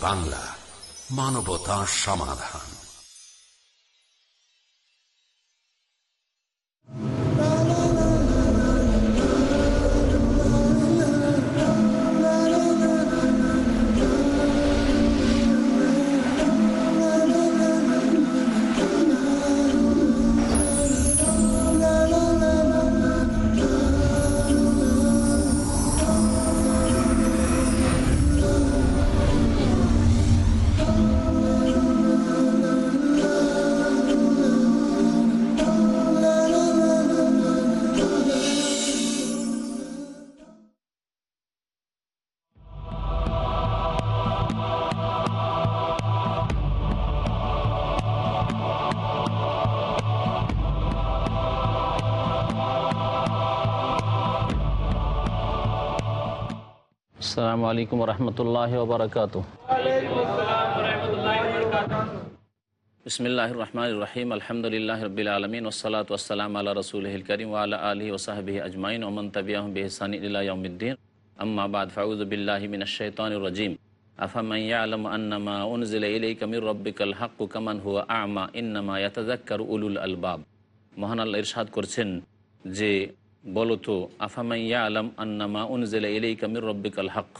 বাংলা মানবতা সমাধান। আসসালামু আলাইকুম রহমতুল্লাহ ওবরাকাত বিসমিল্লাহ রহমান রহিম, আলহামদুলিল্লাহ রবিল আলমিন ওসালাত ওসালাম আল্লাহ রসুল করিম আল্লাহ আলী ওসাহাবি আজমাইন ওমন তবিয়াহ বেহসানি ইলাউদ্দিন আম্মা বাদ ফাউজবিল্লাহ মিন শৈতান রাজিম। আফামাই আলম আন্নামা উনজিল ইলাইকা মির রব্বিকাল হাক্কু কামান হুয়া আমা, ইন্নামা ইয়াতাযাক্কারু উলুল আলবাব। মহান আল্লাহ ইরশাদ করছেন যে বলতো আফামাইয়া আলম আন্নামা উনজেলা এলেই কামির রব্বিকাল হক?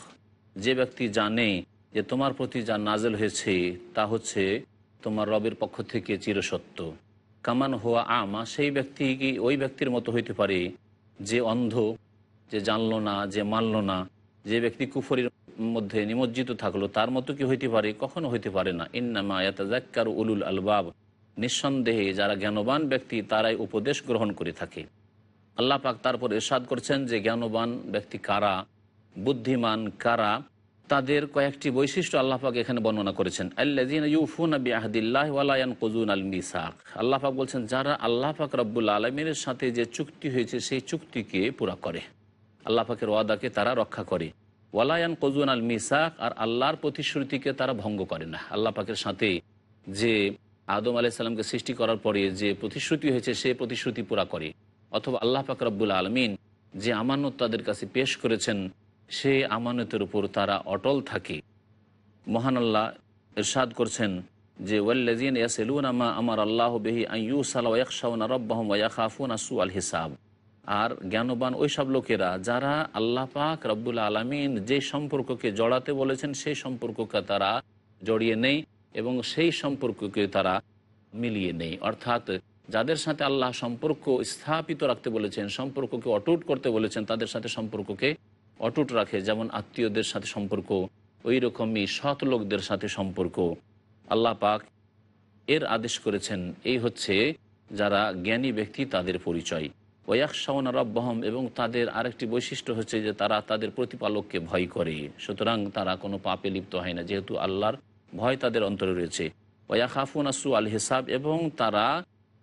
যে ব্যক্তি জানে যে তোমার প্রতি যা নাজেল হয়েছে, তা হচ্ছে তোমার রবের পক্ষ থেকে চিরসত্য। কামান হওয়া আমা, সেই ব্যক্তি কি ওই ব্যক্তির মতো হইতে পারে যে অন্ধ, যে জানল না, যে মানল না? যে ব্যক্তি কুফরির মধ্যে নিমজ্জিত থাকল, তার মতো কি হইতে পারে? কখনো হইতে পারে না। ইন্নামা ইয়াতাজাক্কার উলুল আলবাব। নিঃসন্দেহে যারা জ্ঞানবান ব্যক্তি, তারাই উপদেশ গ্রহণ করে থাকে। আল্লাহ পাক তারপর এরশাদ করছেন যে জ্ঞানবান ব্যক্তি কারা, বুদ্ধিমান কারা, তাদের কয়েকটি বৈশিষ্ট্য আল্লাহ পাক এখানে বর্ণনা করেছেন। আল্লাদিন ইউফুন আবি ওয়ালায়ান কজুন আল মিসাক আল্লাহ পাক বলছেন, যারা আল্লাহ পাক রব্বুল আলমীর সাথে যে চুক্তি হয়েছে, সেই চুক্তিকে পুরা করে। আল্লাহ পাকের ওয়াদাকে তারা রক্ষা করে। ওয়ালায়ান কজুন আল মিসাক আর আল্লাহর প্রতিশ্রুতিকে তারা ভঙ্গ করে না। আল্লাহ পাকের সাথে যে আদম আলাইসাল্লামকে সৃষ্টি করার পরে যে প্রতিশ্রুতি হয়েছে, সে প্রতিশ্রুতি পুরা করে। অথবা আল্লাহ পাক রব্বুল আলমিন যে আমানত তাদের কাছে পেশ করেছেন, সে আমানতের উপর তারা অটল থাকে। মহান আল্লাহ ইরশাদ করছেন যে ওয়াল্লাজিন ইয়াসেলুন আমা আমার আল্লাহ বেহি আইয়ু সালাউন রব্বাহম ওয়াখাফুন আসু আল হিসাব। আর জ্ঞানবান ওই সব লোকেরা যারা আল্লাহ পাক রব্বুল আলমিন যে সম্পর্ককে জড়াতে বলেছেন, সেই সম্পর্ককে তারা জড়িয়ে নেই এবং সেই সম্পর্ককে তারা মিলিয়ে নেই। অর্থাৎ যাদের সাথে আল্লাহ সম্পর্ক স্থাপিত রাখতে বলেছেন, সম্পর্ককে অটুট করতে বলেছেন, তাদের সাথে সম্পর্ককে অটুট রাখে। যেমন আত্মীয়দের সাথে সম্পর্ক ওই রকমই সৎ লোকদের সাথে সম্পর্ক। আল্লাহ পাক এর আদেশ করেছেন, এই হচ্ছে যারা জ্ঞানী ব্যক্তি, তাদের পরিচয়। ওয়াকশাওন রব্বাহম, এবং তাদের আরেকটি বৈশিষ্ট্য হচ্ছে যে তারা তাদের প্রতিপালককে ভয় করে। সুতরাং তারা কোনো পাপে লিপ্ত হয় না, যেহেতু আল্লাহর ভয় তাদের অন্তরে রয়েছে। ওয়া খাফুন আসু আল হিসাব, এবং তারা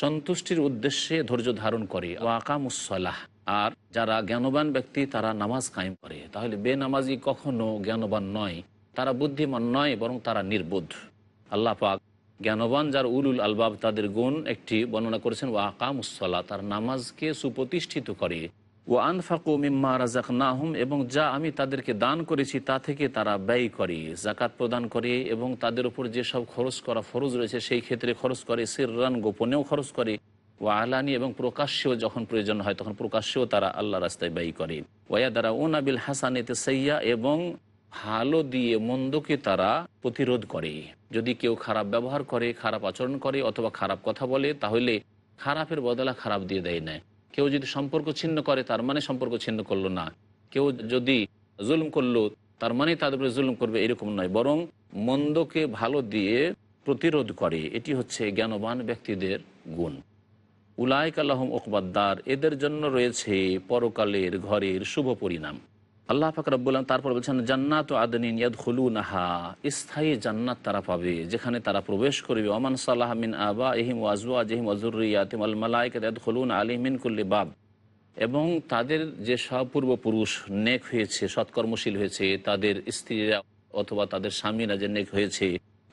সন্তুষ্টির উদ্দেশ্যে ধৈর্য ধারণ করে। ও আকামুসলাহ আর যারা জ্ঞানবান ব্যক্তি, তারা নামাজ কায়েম করে। তাহলে বেনামাজি কখনো জ্ঞানবান নয়। তারা বুদ্ধিমান নয়, বরং তারা নির্বোধ। আল্লাহ পাক জ্ঞানবান যার উলুল আলবাব, তাদের গুণ একটি বর্ণনা করেছেন ও আকামুসলা তার নামাজকে সুপ্রতিষ্ঠিত করে। ও আনফাকু মিম্মা রাজাক নাহুম এবং যা আমি তাদেরকে দান করেছি তা থেকে তারা ব্যয় করে জাকাত প্রদান করে এবং তাদের উপর যেসব খরচ করা ফরজ রয়েছে সেই ক্ষেত্রে খরচ করে, সিররান গোপনেও খরচ করে ও আলানি এবং প্রকাশ্যেও যখন প্রয়োজন হয় তখন প্রকাশ্যেও তারা আল্লাহ রাস্তায় ব্যয় করে। ওয়া দ্বারা ওন আবিল হাসানিতে সৈয়া এবং ভালো দিয়ে মন্দকে তারা প্রতিরোধ করে। যদি কেউ খারাপ ব্যবহার করে, খারাপ আচরণ করে অথবা খারাপ কথা বলে, তাহলে খারাপের বদলা খারাপ দিয়ে দেয় না। কেউ যদি সম্পর্ক ছিন্ন করে, তার মানে সম্পর্ক ছিন্ন করল না। কেউ যদি জুলুম করল, তার মানে তাদের উপরে জুলুম করবে এরকম নয়। বরং মন্দকে ভালো দিয়ে প্রতিরোধ করে, এটি হচ্ছে জ্ঞানবান ব্যক্তিদের গুণ। উলায়ক আল্লাহম ওকবাদ্দার এদের জন্য রয়েছে পরকালের ঘরের শুভ পরিণাম। আল্লাহ ফাকর বললাম তারপর বলছেন, জান্নাত আদনিন ইয়াদ খুলু নাহা স্থায়ী জান্নাত তারা পাবে, যেখানে তারা প্রবেশ করবে। ওমান সাল্লাহ মিন আবা এহিম ওয়াজুয়া জহিম ওয়াজুরিয়াতিম আল মালাইক ইয়াদ খুলুন আলিমিন কুল্লি বাব। এবং তাদের যে সব পূর্বপুরুষ নেক হয়েছে, সৎকর্মশীল হয়েছে, তাদের স্ত্রীরা অথবা তাদের স্বামীরা যে নেক হয়েছে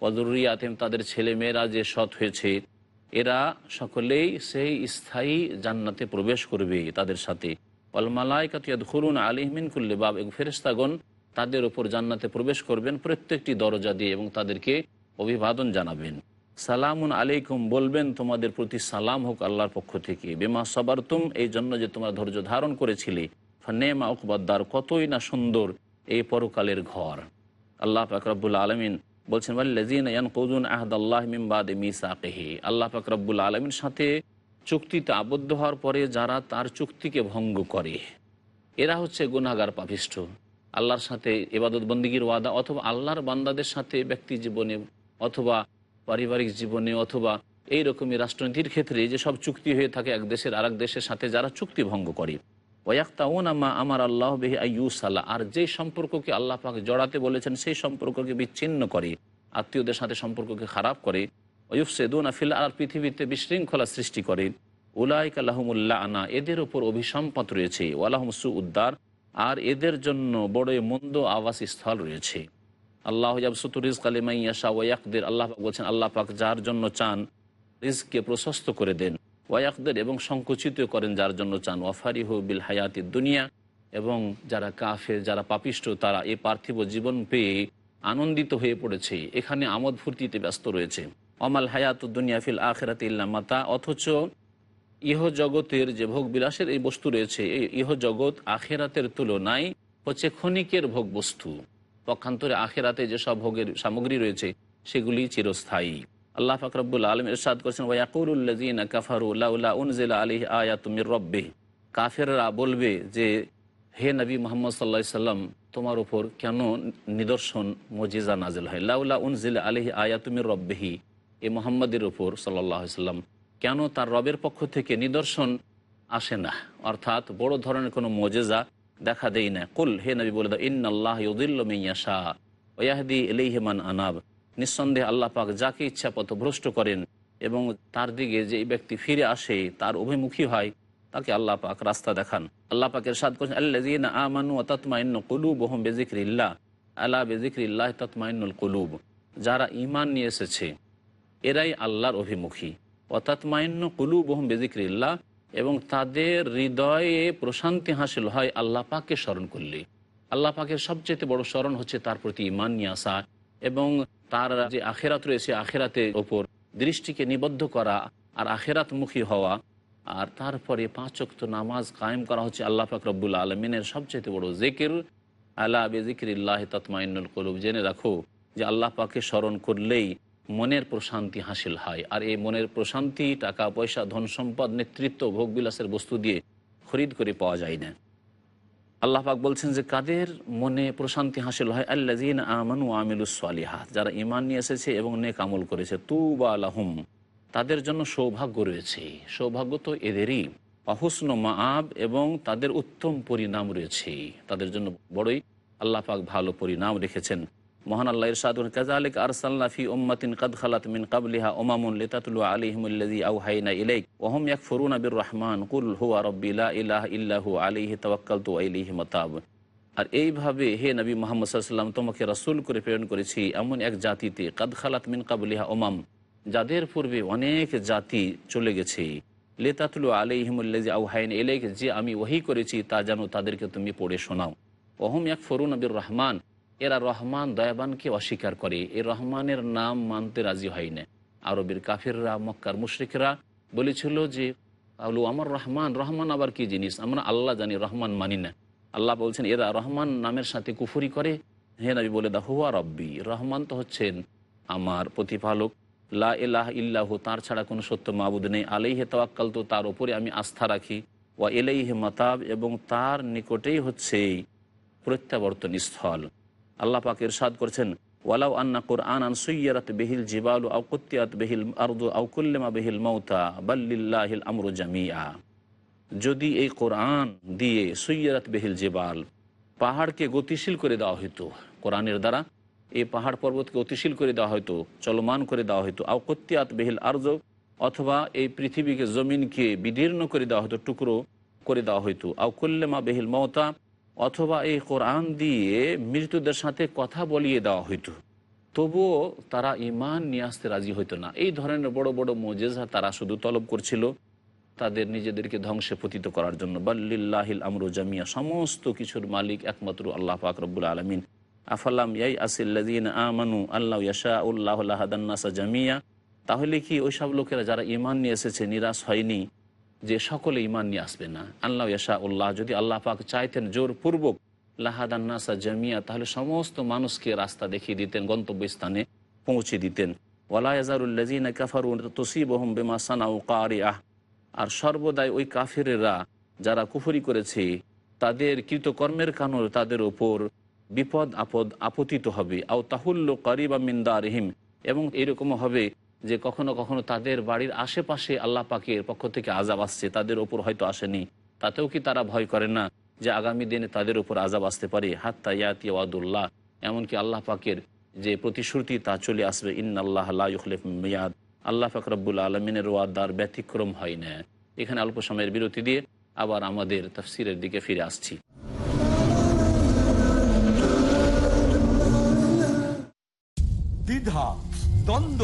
অজরুরিয়াতেম তাদের ছেলেমেয়েরা যে সৎ হয়েছে, এরা সকলেই সেই স্থায়ী জান্নাতে প্রবেশ করবে তাদের সাথে। অলমালাইকাতিয়াদ খুলুন আলিহমিন কুল্লে বাব ফেরেস্তাগণ তাদের ওপর জান্নাতে প্রবেশ করবেন প্রত্যেকটি দরজা দিয়ে এবং তাদেরকে অভিবাদন জানাবেন। সালামুন আলাইকুম, বলবেন তোমাদের প্রতি সালাম হোক আল্লাহর পক্ষ থেকে। বেমা সবারতুম এই জন্য যে তোমরা ধৈর্য ধারণ করেছিলে। ফান্নেমা উকবাদ্দার কতই না সুন্দর এই পরকালের ঘর। আল্লাহ ফাকরাবুল আলমিন বলছেন ওয়াল্লাজিন ইয়ানকুদুন আহদাল্লাহ মিন বাদে মিসাকিহি। আল্লাহ পাক রব্বুল আলমীর সাথে চুক্তিতে আবদ্ধ হওয়ার পরে যারা তার চুক্তিকে ভঙ্গ করে, এরা হচ্ছে গুনাগার পাপিষ্ঠ। আল্লাহর সাথে এবাদত বন্দিগির ওয়াদা অথবা আল্লাহর বান্দাদের সাথে ব্যক্তি জীবনে অথবা পারিবারিক জীবনে অথবা এই রকমই রাষ্ট্রনীতির ক্ষেত্রে যে সব চুক্তি হয়ে থাকে এক দেশের আরেক দেশের সাথে যারা চুক্তি ভঙ্গ করে। ওয়াক্তাউন আমা আমার আল্লাহ বেহি আইউসাল্লাহ আর যে সম্পর্ককে আল্লাহ পাক জড়াতে বলেছেন সেই সম্পর্ককে বিচ্ছিন্ন করে, আত্মীয়দের সাথে সম্পর্ককে খারাপ করে। ওয়ুফ সেদুন আর পৃথিবীতে বিশৃঙ্খলা সৃষ্টি করে। উলাইক আল্লাহমুল্লাহ আনা এদের ওপর অভিসম্পদ রয়েছে। ওয়ালাহম সু উদ্দার আর এদের জন্য বড়ই মন্দ আবাস স্থল রয়েছে। আল্লাহ জাবসুতুরিজ কালিমাইয়াশা ওয়াকদের আল্লাহ পাক বলছেন, আল্লাহ পাক যার জন্য চান রিজকে প্রশস্ত করে দেন। ওয়াকদের এবং সংকুচিত করেন যার জন্য চান। ওয়াফারিহু বিল হায়াতি দুনিয়া, এবং যারা কাফে যারা পাপিষ্ট, তারা এই পার্থিব জীবন পেয়ে আনন্দিত হয়ে পড়েছে। এখানে আমোদ ফুর্তিতে ব্যস্ত রয়েছে। অমাল হায়াত দুনিয়া ফিল আখেরাত মাতা, অথচ ইহ জগতের যে ভোগ বিলাসের এই বস্তু রয়েছে, এই ইহ জগৎ আখেরাতের তুলনায় হচ্ছে ক্ষণিকের ভোগ বস্তু। পক্ষান্তরে আখেরাতে যেসব ভোগের সামগ্রী রয়েছে, সেগুলি চিরস্থায়ী। আল্লাহ ফাকরাবুল আলম ইরশাদ করেছেন ওয়াকুরুল্লাজিন কাফারুল্লাহ উনজিলা আলী আয়াতুমির রব্বে কাফেররা বলবে যে, হে নবী মোহাম্মদ সাল্লা সাল্লাম, তোমার উপর কেন নিদর্শন, মজিজা নাজিল হয়? লাউলা উনজিল আলহি আয়াতুমির রব্বেহি। এ মোহাম্মদের উপর সাল্লাহ সাল্লাম কেন তার রবের পক্ষ থেকে নিদর্শন আসে না? অর্থাৎ বড় ধরনের কোনো মজেজা দেখা দেই না। কুল, হে নবী বলে দাও ইন্নআল্লাহ ইউদিল্লমিয়াশা ওয়াহদি এলিহমান আনাব। নিঃসন্দেহে আল্লাহ পাক যাকে ইচ্ছা পথ ভ্রষ্ট করেন এবং তার দিকে যে ব্যক্তি ফিরে আসে, তার অভিমুখী হয়, তাকে আল্লাহ পাক রাস্তা দেখান। আল্লাহ পাকের সাদ করছেন আল্লাহ আমানু তৎমাইন্ন কুলুব ওহম বেজিক্রিল্লাহ আল্লাহ বেজিক্রিল্লাহ তৎমাইনুল কুলুব। যারা ইমান নিয়ে এসেছে এরাই আল্লাহর অভিমুখী। অতাৎমাইন্য কুলু ওহম বেজিক্রিল্লাহ, এবং তাদের হৃদয়ে প্রশান্তি হাসিল হয় আল্লাহ পাককে স্মরণ করলে। আল্লাহ পাকের সবচেয়ে বড় স্মরণ হচ্ছে তার প্রতি ইমান নিয়ে আসা, এবং তার যে আখেরাত রয়েছে আখেরাতের ওপর দৃষ্টিকে নিবদ্ধ করা আর আখেরাতমুখী হওয়া। আর তারপরে পাঁচক্ত নামাজ কায়েম করা হচ্ছে আল্লাহ পাক রব্বুল আলমিনের সবচেয়ে বড় জেকের। আল্লাহ বেজিকিল্লাহ তৎমাইনুল কলুব, জেনে রাখো যে আল্লাহ পাকে স্মরণ করলেই মনের প্রশান্তি হাসিল হয়। আর এই মনের প্রশান্তি, টাকা, পয়সা, ধন সম্পদ, নেতৃত্ব ভোগবিলাসের বস্তু দিয়ে খরিদ করে পাওয়া যায় না। আল্লাহ পাক বলছেন যে, কাদের মনে প্রশান্তি হাসিল হয়? আল্লাজিন আমানু আমিলুসালিহা যারা ইমান নিয়ে এসেছে এবং নেক আমল করেছে তু বা আলাহুম তাদের জন্য সৌভাগ্য রয়েছে। সৌভাগ্য তো এদেরই। অহুসন মাআব এবং তাদের উত্তম পরিণাম রয়েছে। তাদের জন্য বড়ই আল্লাহ পাক ভালো পরিণাম রেখেছেন। মহান কাদ মিন ওমামুন লিতাতুলু আলাইহিমুল্লাযী আওহাইনা ইলাইক ওয়া হুম ইয়াকফুরুনা বির রহমান কুল ইল্লাহু মাতাব। আর এইভাবে হে নবী মোহাম্মদ তোমাকে রাসূল করে প্রেরণ করেছি এমন এক জাতিতে, কাদ খালাত মিন কাবলিহা ওমাম যাদের পূর্বে অনেক জাতি চলে গেছে। লেতাতুলু আলাইহিমুল্লাযী আওহাইনা ইলাইক, যে আমি ওহি করেছি তা যেন তাদেরকে তুমি পড়ে শোনাও। ওহম ফরুন বির রহমান এরা রহমান দয়াবানকে অস্বীকার করে। এ রহমানের নাম মানতে রাজি হয় না আরবের কাফিররা, মক্কার মুশ্রিকরা বলেছিল যে, আলু আমার রহমান রহমান আবার কি জিনিস? আমরা আল্লাহ জানি, রহমান মানি না। আল্লাহ বলছেন, এরা রহমান নামের সাথে কুফুরি করে। হে নবী বলে দা হুয়া রব্বি, রহমান তো হচ্ছেন আমার প্রতিপালক। লা এলাহ ইল্লাহু, তার ছাড়া কোনো সত্য মাবুদ নেই। আলাইহে তাওয়াক্কাল তো তার উপরে আমি আস্থা রাখি। ওয়া এলাইহে মাতাব, এবং তার নিকটেই হচ্ছে প্রত্যাবর্তন স্থল। আল্লাহ পাক ইরশাদ করেছেন, ওয়ালাউ আন্না কোরআন আন সুইয়ারাত বেহিল জিবালু আউ কুত্তিয়াত বেহিল আরদু আউ কুল্লেমা বেহিল মৌতা বাল্লিল্লাহিল আমরু জামিয়া যদি এই কোরআন দিয়ে সুইয়ারাত বেহিল জিবাল পাহাড়কে গতিশীল করে দেওয়া হতো কোরআনের দ্বারা এই পাহাড় পর্বতকে গতিশীল করে দেওয়া হতো চলমান করে দেওয়া হতো আউকত্তিয়াত বেহিল আর্জ অথবা এই পৃথিবীকে জমিনকে বিদীর্ণ করে দেওয়া হতো টুকরো করে দেওয়া হতো আউকুল্লেমা বেহিল মমতা অথবা এই কোরআন দিয়ে মৃতদের সাথে কথা বলিয়ে দেওয়া হইতো। তবুও তারা ইমান নিয়ে আসতে রাজি হইতো না। এই ধরনের বড় বড় মোজেজা তারা শুধু তলব করছিল তাদের নিজেদেরকে ধ্বংসে পতিত করার জন্য। বাল্লিল্লাহিল আমরু জামিয়া, সমস্ত কিছুর মালিক একমাত্র আল্লাহ পাক রব্বুল আলমিন। আফাল্লাম ইয়াই আসিল্লাদিন আমানু আল্লাহ ইয়াশা উল্লাহ জামিয়া। তাহলে কি ওই সব লোকেরা যারা ইমান নিয়ে এসেছে, নিরাশ হয়নি? যে সকলে ইমান নিয়ে আসবে না। আল্লাহ ইয়াশা উল্লাহ যদি আল্লাহ পাক চাইতেন জোরপূর্বক, লাহাদান্নাসা জামিয়া, তাহলে সমস্ত মানুষকে রাস্তা দেখিয়ে দিতেন, গন্তব্যস্থানে পৌঁছে দিতেন। আর সর্বদাই ওই কাফেরেরা যারা কুফরি করেছে, তাদের কৃতকর্মের কারণ তাদের ওপর বিপদ আপদ আপতিত হবে। আও তাহুল্ল করিবা মিন্দা রহিম এবং এরকম হবে যে কখনো কখনো তাদের বাড়ির আশেপাশে আল্লাহ পাকের পক্ষ থেকে আজাব আসছে, তাদের ওপর হয়তো আসেনি। তাতেও কি তারা ভয় করে না যে আগামী দিনে তাদের উপর আজাব আসতে পারে? হাত্তা ইয়াতি ওয়াদুল্লাহ। এমনকি আল্লাহ পাকের যে প্রতিশ্রুতি, তা চলে আসবে। ইন্নআল্লাহ ইউখলিফ মিয়াদ। আল্লাহ ফাকরাবুল আলমিনের ওয়াদার ব্যতিক্রম হয় না। এখানে অল্প সময়ের বিরতি দিয়ে আবার আমাদের তফসিরের দিকে ফিরে আসছি। দ্বিধা, দ্বন্দ্ব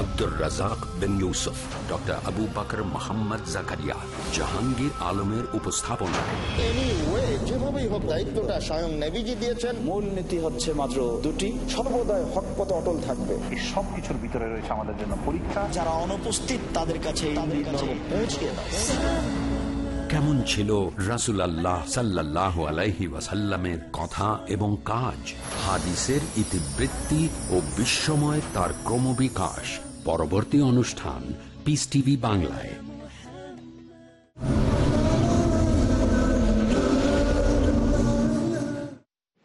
Abdur Razzak bin Yusuf doctor Abu Bakr Mohammad Zakaria Jahangir আলমের উপস্থাপনায়। এনিওয়ে যেভাবেই হোক দায়িত্বটা স্বয়ং নেভিজি দিয়েছেন। মূল নীতি হচ্ছে মাত্র দুটি সর্বদাই হক পথে অটল থাকবে। এই সব কিছুর ভিতরে রয়েছে আমাদের জন্য পরীক্ষা। যারা অনুপস্থিত তাদের কাছে কেমন ছিল রাসুল আল্লাহ সাল্লাহ আলাইহি ওয়াসাল্লামের কথা এবং কাজ? হাদিসের ইতিবৃত্তি ও বিশ্বময় তার ক্রমবিকাশ। পরবর্তী অনুষ্ঠান পিস টিভি বাংলায়।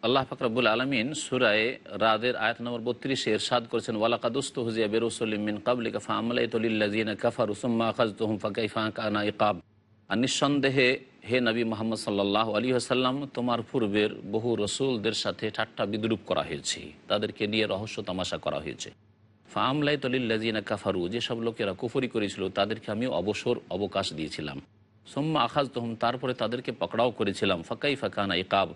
আল্লাহ ফাকরাবুল আলমিন সুরায় রাদের আয়াত নম্বর বত্রিশে এরশাদ করেছেন ওয়ালাকাদুস্ত হুজিয়া বেরুসলিমিন কাবলিকা ফামলাই তলিল্লাজিনা কাফার উসম্মা খাজতুহুম ফাকাইফা কানা ইকাব। আর নিঃসন্দেহে হে নবী মোহাম্মদ সাল্লাহ আলী আসাল্লাম তোমার পূর্বের বহু রসুলদের সাথে ঠাট্টা বিদ্রুপ করা হয়েছে। তাদেরকে নিয়ে রহস্য তামাশা করা হয়েছে। ফামলাই তলিল্লাজিনা কাফারু যেসব লোকেরা কুফরি করেছিল, তাদেরকে আমি অবসর অবকাশ দিয়েছিলাম। সোম্মা আখাজ তহম তারপরে তাদেরকে পকড়াও করেছিলাম। ফাকাই ফাকানা ইকাব,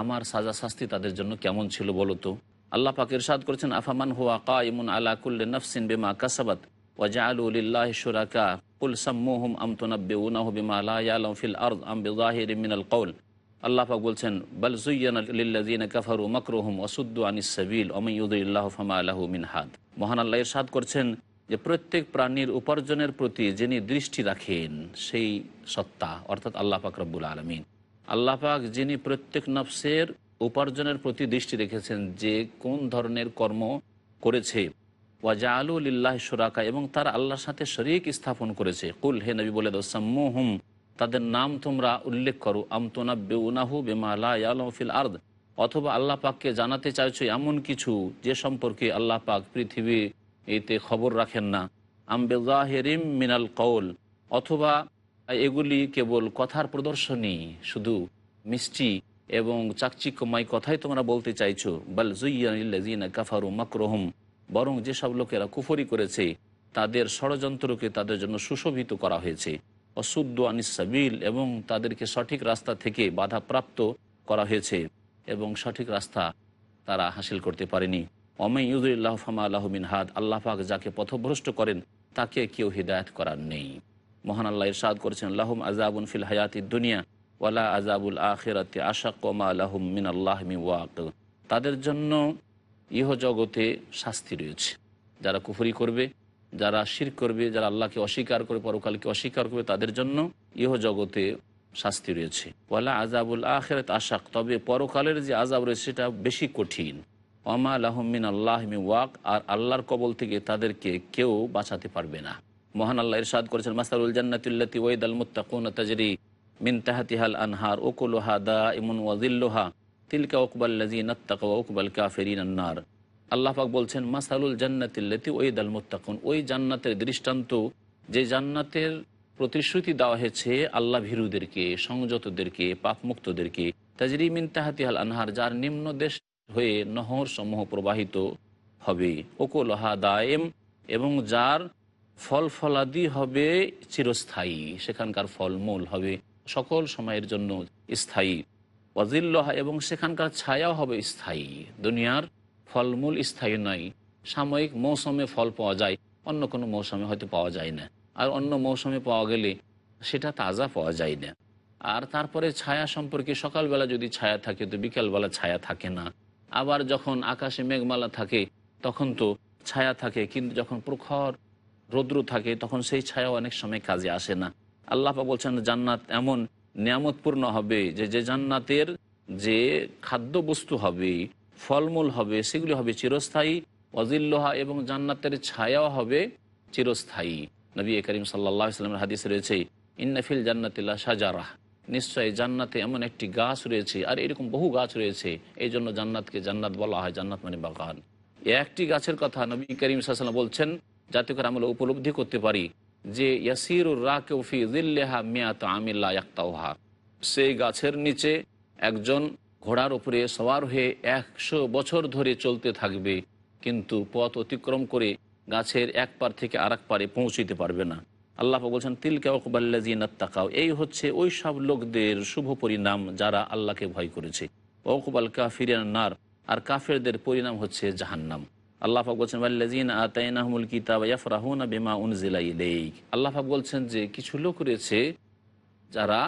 আমার সাজা শাস্তি তাদের জন্য কেমন ছিল বলো তো? আল্লাহ পাক ইরশাদ করেছেন, আফামান হুয়া কাইমুন আলা কুল্লি নাফসিন বিমা কাসাবাত ওয়াজআলু লিল্লাহি শুরাকা, কুল সাম্মুহুম আম তুনাব্বিউনাহু বিমা লা ইয়ালামু ফিল আরদ আম বিযাহিরিন মিনাল কওল। আল্লাহ পাক বলছেন, বাল যুয়্যানা লিল্লাযিনা কাফারু মাকরুহুম ওয়া সুদ্দু আনিস সাবিল, ওয়া ইউদিল্লাহু ফামা লাহু মিন মহান আল্লাহ ইরশাদ করছেন যে, প্রত্যেক প্রাণীর উপার্জনের প্রতি যিনি দৃষ্টি রাখেন, সেই সত্তা, অর্থাৎ আল্লাহ পাক রব্বুল আলমিন। আল্লাহ পাক যিনি প্রত্যেক নফসের উপার্জনের প্রতি দৃষ্টি রেখেছেন, যে কোন ধরনের কর্ম করেছে। ওয়াজা আলু লিল্লাহ সুরাকা এবং তার আল্লাহর সাথে শরিক স্থাপন করেছে। কুল, হে নবী বলে দাও, সাম্মুহুম তাদের নাম তোমরা উল্লেখ করো। আমতোনা বেউনাহু বেমালা আর্দ। অথবা আল্লাহ পাককে জানাতে চাইছো এমন কিছু যে সম্পর্কে আল্লাহ পাক পৃথিবী এতে খবর রাখেন না। আম্বেজাহেরিম মিনাল কৌল অথবা এগুলি কেবল কথার প্রদর্শনী, শুধু মিষ্টি এবং চাকচিক্যময় কথাই তোমরা বলতে চাইছো। বাল জুইয়ানিল্লাজিনা কাফারু মাকরহম। বরং যেসব লোকেরা কুফরি করেছে, তাদের ষড়যন্ত্রকে তাদের জন্য সুশোভিত করা হয়েছে। অশুদ্ধ আনিসাবিল এবং তাদেরকে সঠিক রাস্তা থেকে বাধাপ্রাপ্ত করা হয়েছে এবং সঠিক রাস্তা তারা হাসিল করতে পারেনি। অমাই ইউদুল্লাহ ফামা আল্লাহ মিন হাদ, আল্লাহ পাক যাকে পথভ্রষ্ট করেন, তাকে কেউ হৃদায়ত করার নেই। মহান আল্লাহ ইরশাদ করেছেন আল্লাহম আজাবুন ফিল হায়াতি দুনিয়া ওয়ালা আজাবুল আখিরাতে আশাক ওমা আল্লাহম মিন আল্লাহ ওয়াক। তাদের জন্য ইহ জগতে শাস্তি রয়েছে। যারা কুফরি করবে যারা শির করবে, যারা আল্লাহকে অস্বীকার করে পরকালকে অস্বীকার করবে, তাদের জন্য ইহ জগতে শাস্তি রয়েছে। ওয়ালা আজাবুল আখেরাত আশাক, তবে পরকালের যে আজাব রয়েছে সেটা বেশি কঠিন। ওমা আল্লাহমিন আল্লাহমি ওয়াক, আর আল্লাহর কবল থেকে তাদেরকে কেউ বাঁচাতে পারবে না। মহান আল্লাহ ইরশাদ করেছেন মাসারুল জান্নাতুল্লাতি ওয়াইদ আল মুত্তাকুন তাজরি মিন তাহাতিহাল আনহার ওকুলোহা দা ইমন ওয়াজিল্লোহা তিলকা ওকবাল্লাজি নাত্তাকা ওকবাল কাফেরিন আন্নার আল্লাহ পাক বলছেন, মাসালুল জান্নাতিল্লাতি ওয়াইদ আল মুত্তাকুন। ওই জান্নাতের দৃষ্টান্ত, যে জান্নাতের প্রতিশ্রুতি দেওয়া হয়েছে আল্লাহ ভীরুদেরকে, সংযতদেরকে, পাপমুক্তদেরকে, তাজরি মিন তাহাতিহাল আনহার, যার নিম্ন দেশ হয়ে নহর সমূহ প্রবাহিত হবে। ওকুলহা দায়েম, এবং যার ফল ফলাদি হবে চিরস্থায়ী, সেখানকার ফলমূল হবে সকল সময়ের জন্য স্থায়ী। ওয়াজিল্লহা এবং সেখানকার ছায়াও হবে স্থায়ী। দুনিয়ার ফলমূল স্থায়ী নয়। সাময়িক মৌসুমে ফল পাওয়া যায়, অন্য কোনো মৌসুমে হয়তো পাওয়া যায় না। আর অন্য মৌসুমে পাওয়া গেলে সেটা তাজা পাওয়া যায় না। আর তারপরে ছায়া সম্পর্কে সকালবেলা যদি ছায়া থাকে তো বিকালবেলা ছায়া থাকে না। আবার যখন আকাশে মেঘমালা থাকে তখন তো ছায়া থাকে, কিন্তু যখন প্রখর রৌদ্র থাকে তখন সেই ছায়া অনেক সময় কাজে আসে না। আল্লাহ বলছেন, জান্নাত এমন নিয়ামতপূর্ণ হবে যে যে জান্নাতের যে খাদ্যবস্তু হবে ফলমূল হবে, সেগুলি হবে চিরস্থায়ী, অজিল্লোহা এবং জান্নাতের ছায়াও হবে চিরস্থায়ী। নবী করিম সাল্লাহ ইসলামের হাদিস রয়েছে ইন্নাফিল জান্নাতিল্লা সাজারাহ নিশ্চয়ই জান্নাতে এমন একটি গাছ রয়েছে, আর এরকম বহু গাছ রয়েছে এই জন্য জান্নাতকে জান্নাত বলা হয়, জান্নাত মানে বাগান। একটি গাছের কথা নবী করিম সাল্লাম বলছেন, যাতে করে আমরা উপলব্ধি করতে পারি যে ইয়াসির রাকেফি জিল্লেহা মিয়াত আমিল্লা ইয়াক্তাউহা। সেই গাছের নিচে একজন ঘোড়ার উপরে সওয়ার হয়ে একশো বছর ধরে চলতে থাকবে, কিন্তু পথ অতিক্রম করে গাছের এক পার থেকে আর পারে পৌঁছিতে পারবে না। আল্লাহ বলছেন, তিলকে ওকবাল্লাজিনাত্তাকাও এই হচ্ছে ওই সব লোকদের শুভ পরিণাম যারা আল্লাহকে ভয় করেছে। ওকবাল কাফিরিয়ান নার, আর কাফেরদের পরিণাম হচ্ছে জাহান্নাম। আল্লাহ পাক বলছেন ওয়াল্লাজিন আতাইনাহমুল কিতাব ইয়াফরাহুনা বিমা উনজিলা ইলাইক। আল্লাহ পাক বলছেন যে, কিছু লোক রয়েছে যারা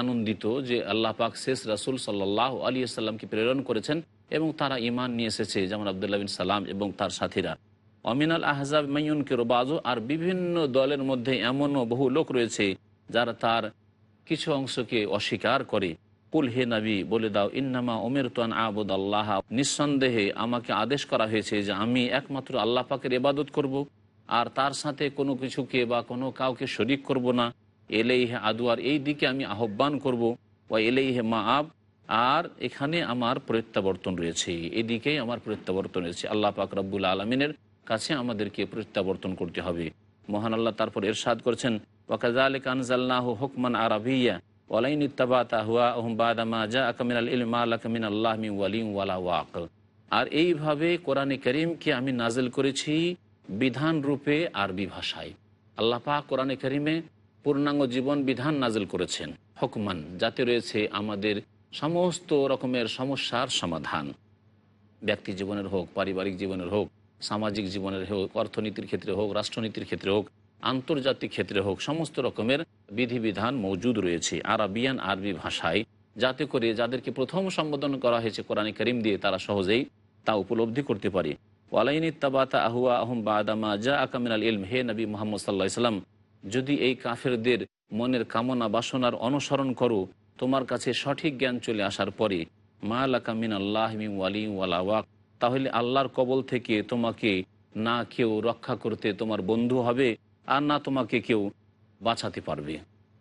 আনন্দিত যে আল্লাহ পাক শেষ রাসুল সাল্লাহ আলী সাল্লামকে প্রেরণ করেছেন এবং তারা ইমান নিয়ে এসেছে, যেমন আবদুল্লাহ বিন সালাম এবং তার সাথীরা। অমিনাল আহজাব মাইয়ুন কেরোবাজো আর বিভিন্ন দলের মধ্যে এমনও বহু লোক রয়েছে যারা তার কিছু অংশকে অস্বীকার করে। কুল হে নবী, বলে দাও, ইন্নামা ওমের তোয়ান আবুদ আল্লাহ নিঃসন্দেহে আমাকে আদেশ করা হয়েছে যে আমি একমাত্র আল্লাহ পাকের ইবাদত করব, আর তার সাথে কোনো কিছুকে বা কোনো কাউকে শরিক করব না। এলেইহে আদুয়ার এই দিকে আমি আহ্বান করব বা এলেইহে মা আব আর এখানে আমার প্রত্যাবর্তন রয়েছে। এদিকেই আমার প্রত্যাবর্তন রয়েছে। আল্লাহ পাক রব্বুল আলমিনের কাছে আমাদেরকে প্রত্যাবর্তন করতে হবে। মহান আল্লাহ তারপর এরশাদ করেছেন ওয়াকাজ আলী কানজাল্লাহ হুকমান আরবিয়া ওয়ালাইন ইত্তাবাতা হুয়া ওহম বাদামা জা আকামিন আল ইলমা আল্লাহ ওয়ালিম ওয়ালা আর এইভাবে কোরআনে করিমকে আমি নাজেল করেছি বিধান রূপে আরবি ভাষায়। আল্লাহ পাক কোরআনে করিমে পূর্ণাঙ্গ জীবন বিধান নাজেল করেছেন। হকমান, যাতে রয়েছে আমাদের সমস্ত রকমের সমস্যার সমাধান। ব্যক্তি জীবনের হোক, পারিবারিক জীবনের হোক, সামাজিক জীবনের হোক, অর্থনীতির ক্ষেত্রে হোক, রাষ্ট্রনীতির ক্ষেত্রে হোক, আন্তর্জাতিক ক্ষেত্রে হোক, সমস্ত রকমের বিধিবিধান মজুদ রয়েছে আরবিয়ান আরবি ভাষায়। যাতে করে যাদেরকে প্রথম সম্বোধন করা হয়েছে কোরআন করিম দিয়ে তারা সহজেই তা উপলব্ধি করতে পারে। ওয়ালাইন ইত্তাবাতা আহুয়া আহম বাদামা জা আকামিনাল ইলম। হে নবী মোহাম্মদ সাল্লাহ ইসলাম যদি এই কাফেরদের মনের কামনা বাসনার অনুসরণ করো, তোমার কাছে সঠিক জ্ঞান চলে আসার পরে, মা লাকামিন আল্লাহ ওয়ালি ওয়ালাওয়াক তাহলে আল্লাহর কবল থেকে তোমাকে না কেউ রক্ষা করতে তোমার বন্ধু হবে, আর না তোমাকে কেউ বাঁচাতে পারবে।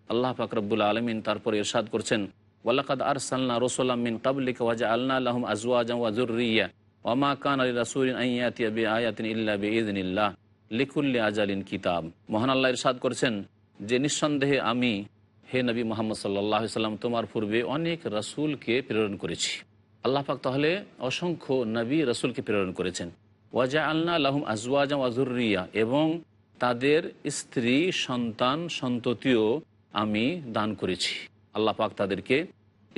আল্লাহ ফাকরবুল আলমিন তারপরে এরশাদ করছেন, ওয়ালাকাদ আর সাল্লা রসোলামিন কাবলিক ওয়াজা আল্লাহ আলহম আজওয়াজা ওয়াজুরিয়া ওমা কান আলী রাসুলিন আইয়াতিয়া বে আয়াতিন ইল্লা বে ইদিনিল্লাহ লিকুল্লি আজালিন কিতাব। মহান আল্লাহ ইরশাদ করেছেন যে, নিঃসন্দেহে আমি হে নবী মোহাম্মদ সাল্লাহ সাল্লাম তোমার পূর্বে অনেক রাসুলকে প্রেরণ করেছি। আল্লাহ পাক তাহলে অসংখ্য নবী রসুলকে প্রেরণ করেছেন। ওয়াজা আল্লাহ আলহম আজওয়াজা ওয়াজুরিয়া এবং তাদের স্ত্রী, সন্তান, সন্ততিও আমি দান করেছি। আল্লাহ পাক তাদেরকে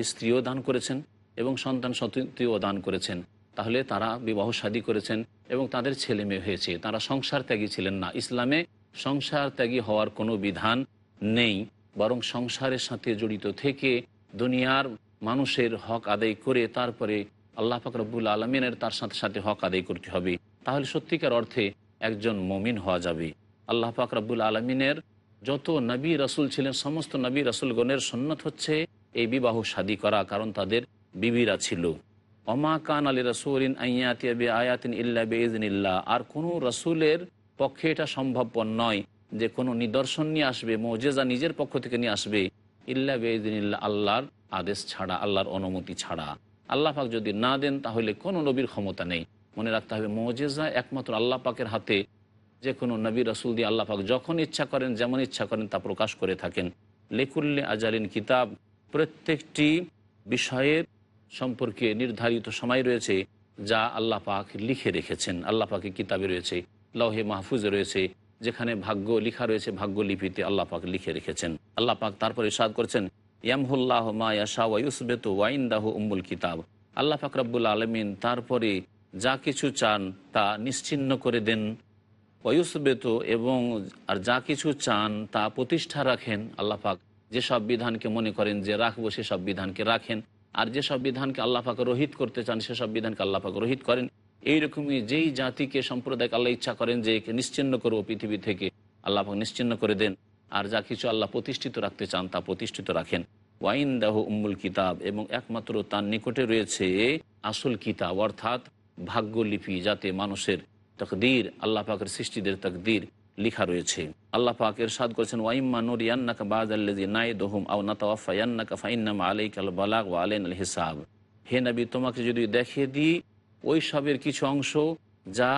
স্ত্রীও দান করেছেন এবং সন্তান সন্ততিও দান করেছেন। তাহলে তারা বিবাহ শাদী করেছেন এবং তাদের ছেলে মেয়ে হয়েছে। তারা সংসার ত্যাগী ছিলেন না। ইসলামে সংসার ত্যাগী হওয়ার কোনো বিধান নেই। বরং সংসারের সাথে জড়িত থেকে দুনিয়ার মানুষের হক আদায় করে তারপরে আল্লাহ পাক রব্বুল আলমিনের তার সাথে সাথে হক আদায় করতে হবে। তাহলে সত্যিকার অর্থে একজন মমিন হওয়া যাবে। আল্লাহ পাক রব্বুল আলমিনের যত নবী রসুল ছিলেন, সমস্ত নবী রসুলগণের সন্ন্যত হচ্ছে এই বিবাহ শাদী করা। কারণ তাদের বিবিরা ছিল। অমা কান আলী রসুলিন আয়াতি আয়াতিন ইল্লা বেইজনিল্লা আর কোনো রসুলের পক্ষে এটা সম্ভবপর নয় যে কোনো নিদর্শন নিয়ে আসবে, মৌজেজা নিজের পক্ষ থেকে নিয়ে আসবে। ইল্লা বেইজনিল্লা আল্লাহর আদেশ ছাড়া, আল্লাহর অনুমতি ছাড়া। আল্লাহ পাক যদি না দেন, তাহলে কোনো নবীর ক্ষমতা নেই। মনে রাখতে হবে, মৌজেজা একমাত্র আল্লাহ পাকের হাতে। যে কোনো নবী রসুল দিয়ে আল্লাহ পাক যখন ইচ্ছা করেন, যেমন ইচ্ছা করেন, তা প্রকাশ করে থাকেন। লেকুল্লে আজালিন কিতাব প্রত্যেকটি বিষয়ের সম্পর্কে নির্ধারিত সময় রয়েছে যা আল্লাহ পাক লিখে রেখেছেন। আল্লাহ পাকের কিতাবে রয়েছে, লহে মাহফুজে রয়েছে, যেখানে ভাগ্য লিখা রয়েছে, ভাগ্য লিপিতে আল্লাহ পাক লিখে রেখেছেন। আল্লাহ পাক তারপরে সাদ করছেন, ইয়ামহুল্লাহ মা ইয়াশা ওয়াইউসবেত ওয়াইন্দাহ উম্মুল কিতাব। আল্লাহ পাক রব্বুল আলমিন তারপরে যা কিছু চান তা নিশ্চিন্ন করে দেন। ওয়ুসবেত এবং আর যা কিছু চান তা প্রতিষ্ঠা রাখেন। আল্লাহ পাক যেসব বিধানকে মনে করেন যে রাখব, সেসব বিধানকে রাখেন। আর যেসব বিধানকে আল্লাহ রোহিত করতে চান সেসব বিধানকে আল্লাহ রোহিত করেন। এইরকমই যেই জাতিকে সম্প্রদায়কে আল্লাহ ইচ্ছা করেন যে একে নিশ্চিন্ন করব পৃথিবী থেকে, আল্লাহ নিশ্চিন্ন করে দেন। আর যা কিছু আল্লাহ প্রতিষ্ঠিত রাখতে চান, তা প্রতিষ্ঠিত রাখেন। ওয়াইন দাহ উম্মুল কিতাব, এবং একমাত্র তার নিকটে রয়েছে আসল কিতাব, অর্থাৎ ভাগ্যলিপি, যাতে মানুষের তকদির, আল্লাহ পাকের সৃষ্টিদের তকদির লিখা রয়েছে। আল্লাহ পাক এরশাদ করেছেন, ওয়াইম্মা নুর ইয়ান্নাকা বাদ আল্লাজি নাই দহুম আও নাতাওয়াফা ইয়ান্নাকা ফাইন্নাম আলাইক আল বালাগ ওয়া আলাইন আল হিসাব। হে নবী, তোমাকে যদি দেখিয়ে দিই ওই সবের কিছু অংশ যা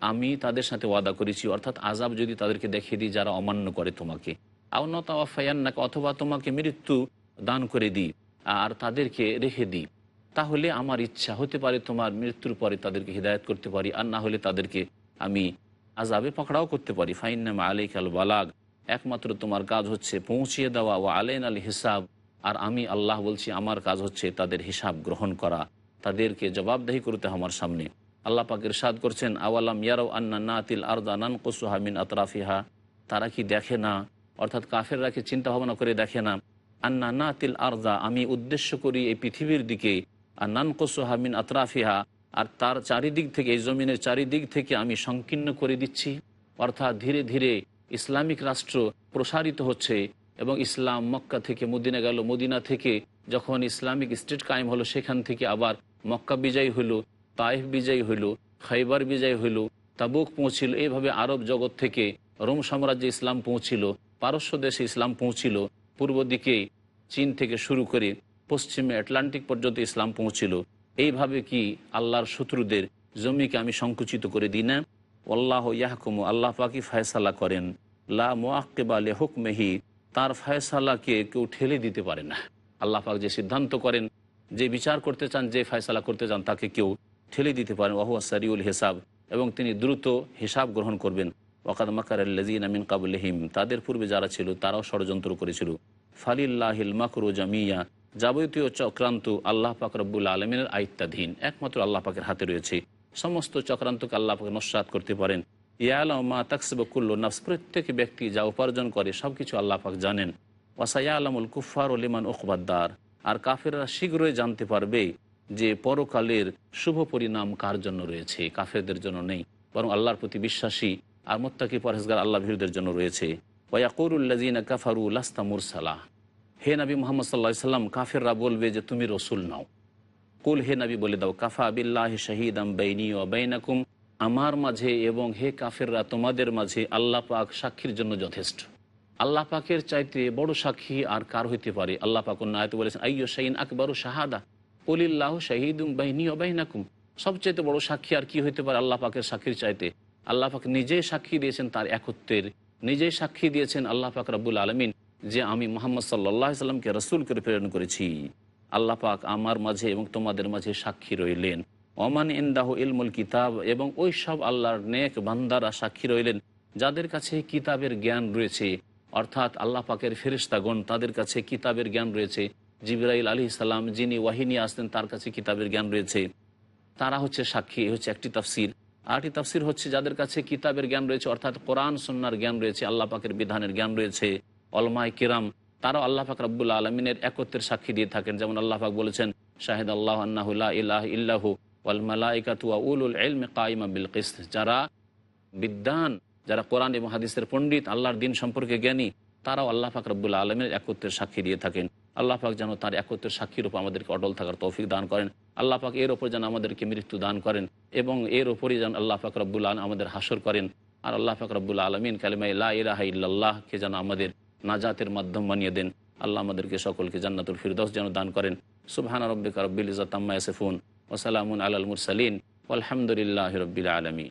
আমি তাদের সাথে ওয়াদা করেছি, অর্থাৎ আজাব যদি তাদেরকে দেখিয়ে দিই যারা অমান্য করে তোমাকে, আও নাতাওয়াফা ইয়ান্নাকা অথবা তোমাকে মৃত্যু দান করে দিই আর তাদেরকে রেখে দিই, তাহলে আমার ইচ্ছা হতে পারে তোমার মৃত্যুর পরে তাদেরকে হৃদায়ত করতে পারি, আর না হলে তাদেরকে আমি আজাবে পাকড়াও করতে পারি। ফাইনামা আলাইক আল বালাগ। একমাত্র তোমার কাজ হচ্ছে পৌঁছিয়ে দেওয়া। ও আলেন আল হিসাব। আর আমি আল্লাহ বলছি, আমার কাজ হচ্ছে তাদের হিসাব গ্রহণ করা। তাদেরকে জবাবদাহি করতে আমার সামনে। আল্লাহ পাকের সাদ করছেন, আওয়ালাম ইয়ারাও আন্না নাতিল আরদা নান কসুহামিন আতরাফিহা। তারা কি দেখে না? অর্থাৎ কাফেররা কি চিন্তা ভাবনা করে দেখে না? আন্না নাতিল আরদা, আমি উদ্দেশ্য করি এই পৃথিবীর দিকে। আর নান কসুহামিন আতরাফিহা আর তার চারিদিক থেকে, এই জমিনের চারিদিক থেকে আমি সংকীর্ণ করে দিচ্ছি। অর্থাৎ ধীরে ধীরে ইসলামিক রাষ্ট্র প্রসারিত হচ্ছে এবং ইসলাম মক্কা থেকে মদিনা গেল। মদিনা থেকে যখন ইসলামিক স্টেট কায়েম হলো, সেখান থেকে আবার মক্কা বিজয়ী হইল তাইফ বিজয়ী হইল খাইবার বিজয় হইল তাবুক পৌঁছিল, এইভাবে আরব জগৎ থেকে রোম সাম্রাজ্যে ইসলাম পৌঁছিল, পারস্য দেশে ইসলাম পৌঁছিল, পূর্ব দিকে চীন থেকে শুরু করে পশ্চিমে আটলান্টিক পর্যন্ত ইসলাম পৌঁছিল। এইভাবে কি আল্লাহর শত্রুদের জমিকে আমি সংকুচিত করে দিই না? আল্লাহ ইয়াহকুমু, আল্লাহ পাকি ফায়সালা করেন। লা মোয়াক্কেবা লেহুকমেহি, তার ফায়সালাকে কেউ ঠেলে দিতে পারে না। আল্লাহ পাক যে সিদ্ধান্ত করেন, যে বিচার করতে চান, যে ফায়সালা করতে চান, তাকে কেউ ঠেলে দিতে পারেন। ওয়াহুয়া সারিউল হিসাব, এবং তিনি দ্রুত হিসাব গ্রহণ করবেন। ওকাদ মাকার আল্লাজিন আমিন কাবুলহিম তাদের পূর্বে যারা ছিল, তারাও ষড়যন্ত্র করেছিল। ফালিল্লাহিল মাকরু জামিয়া যাবতীয় চক্রান্ত আল্লাহ পাক রব্বুল আলমিনের আয়ত্তাধীন। একমাত্র আল্লাহ পাকের হাতে রয়েছে। সমস্ত চক্রান্তকে আল্লাহ পাক নস্বাত করতে পারেন। ইয়ালামা তাকসবকুল্ল নাফস, প্রত্যেক ব্যক্তি যা উপার্জন করে সব কিছু আল্লাহ পাক জানেন। ওয়াসাইয়া আলমুল কুফার লিমান ওকবাদ্দার আর কাফেররা শীঘ্রই জানতে পারবে যে পরকালের শুভ পরিণাম কার জন্য রয়েছে। কাফেরদের জন্য নেই, বরং আল্লাহর প্রতি বিশ্বাসী আর মোত্তাকি পরহেজগার আল্লাহ ভিড়দের জন্য রয়েছে। ওয়াকুরুল্লাজিনা কাফারু লাস্তা মুরসালাহ হে নবী মোহাম্মদ সাল্লাহ সাল্লাম, কাফেররা বলবে যে তুমি রসুল নাও। কুল হে নবী বলে দাও, কাফা বিল্লাহ শহীদ আম বেইনি ও বেইনাকুম, আমার মাঝে এবং হে কাফেররা তোমাদের মাঝে আল্লাহ পাক সাক্ষীর জন্য যথেষ্ট। আল্লাহ পাকের চাইতে বড় সাক্ষী আর কার হইতে পারে? আল্লাহ পাক নায়ত বলেছেন, আইয় শাহিন আকবরু শাহাদা, কলিল্লাহ শাহিদুম বাহিনী ও বাহিনাকুম সবচাইতে বড় সাক্ষী আর কি হইতে পারে আল্লাহ পাকের সাক্ষীর চাইতে? আল্লাহ পাক নিজেই সাক্ষী দিয়েছেন তার একত্বের, নিজেই সাক্ষী দিয়েছেন আল্লাহ পাক রব্বুল আলমিন। যে আমি মোহাম্মদ সাল্লাহ সাল্লামকে রসুল করে প্রেরণ করেছি। আল্লাহ পাক আমার মাঝে এবং তোমাদের মাঝে সাক্ষী রইলেন। ওমান ইন্দাহ ইলমুল কিতাব এবং ওই সব আল্লাহর নেক বান্দারা সাক্ষী রইলেন, যাদের কাছে কিতাবের জ্ঞান রয়েছে। অর্থাৎ আল্লাহ পাকের ফেরিস্তাগণ তাদের কাছে কিতাবের জ্ঞান রয়েছে। জিবরাইল আলী ইসলাম যিনি ওয়াহিনী আসতেন, তার কাছে কিতাবের জ্ঞান রয়েছে। তারা হচ্ছে সাক্ষী হচ্ছে একটি তাফসির। আরেকটি তাফসির হচ্ছে যাদের কাছে কিতাবের জ্ঞান রয়েছে, অর্থাৎ কোরআন সন্ন্যার জ্ঞান রয়েছে, আল্লাহ পাকের বিধানের জ্ঞান রয়েছে। অলমায় কিরাম, তারাও আল্লাহ পাক রব্বুল আলমিনের একত্রের সাক্ষী দিয়ে থাকেন। যেমন আল্লাহ পাক বলেছেন, শাহেদ আল্লাহ আন্নাহুল্লাহ ইলাহ ইল্লাহু কিস্ত। যারা বিদ্যান যারা কোরআন এবং হাদিসের পণ্ডিত, আল্লাহর দিন সম্পর্কে জ্ঞানী, তারাও আল্লাহ পাক রব্বুল আলমের একত্রের সাক্ষী দিয়ে থাকেন। আল্লাহ পাক যেন তার একত্রের সাক্ষীর উপর আমাদেরকে অটল থাকার তৌফিক দান করেন। আল্লাহ পাক এর ওপর যেন আমাদেরকে মৃত্যু দান করেন এবং এর ওপরই যেন আল্লাহ পাক রব্বুল আলম আমাদের হাসর করেন। আর আল্লাহ পাক রব্বুল আলমিন কালিমা ইলা ইলাহা ইল্লাল্লাহকে যেন আমাদের নাজাতের মাধ্যম বানিয়ে দেন। আল্লাহ আমাদেরকে সকলকে জান্নাতুল ফিরদৌস যেন দান করেন। সুবহান রব্বিকা রব্বিল ইজাতাম্মা ইয়াসিফুন। ওসালামুন আলাল মুরসালিন। আলহামদুলিল্লাহ রব্বিল আলমিন।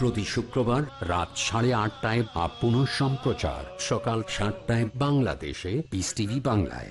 প্রতি শুক্রবার রাত সাড়ে আটটায় বা পুনঃ সম্প্রচার সকাল সাতটায় বাংলাদেশে বিস টিভি বাংলায়।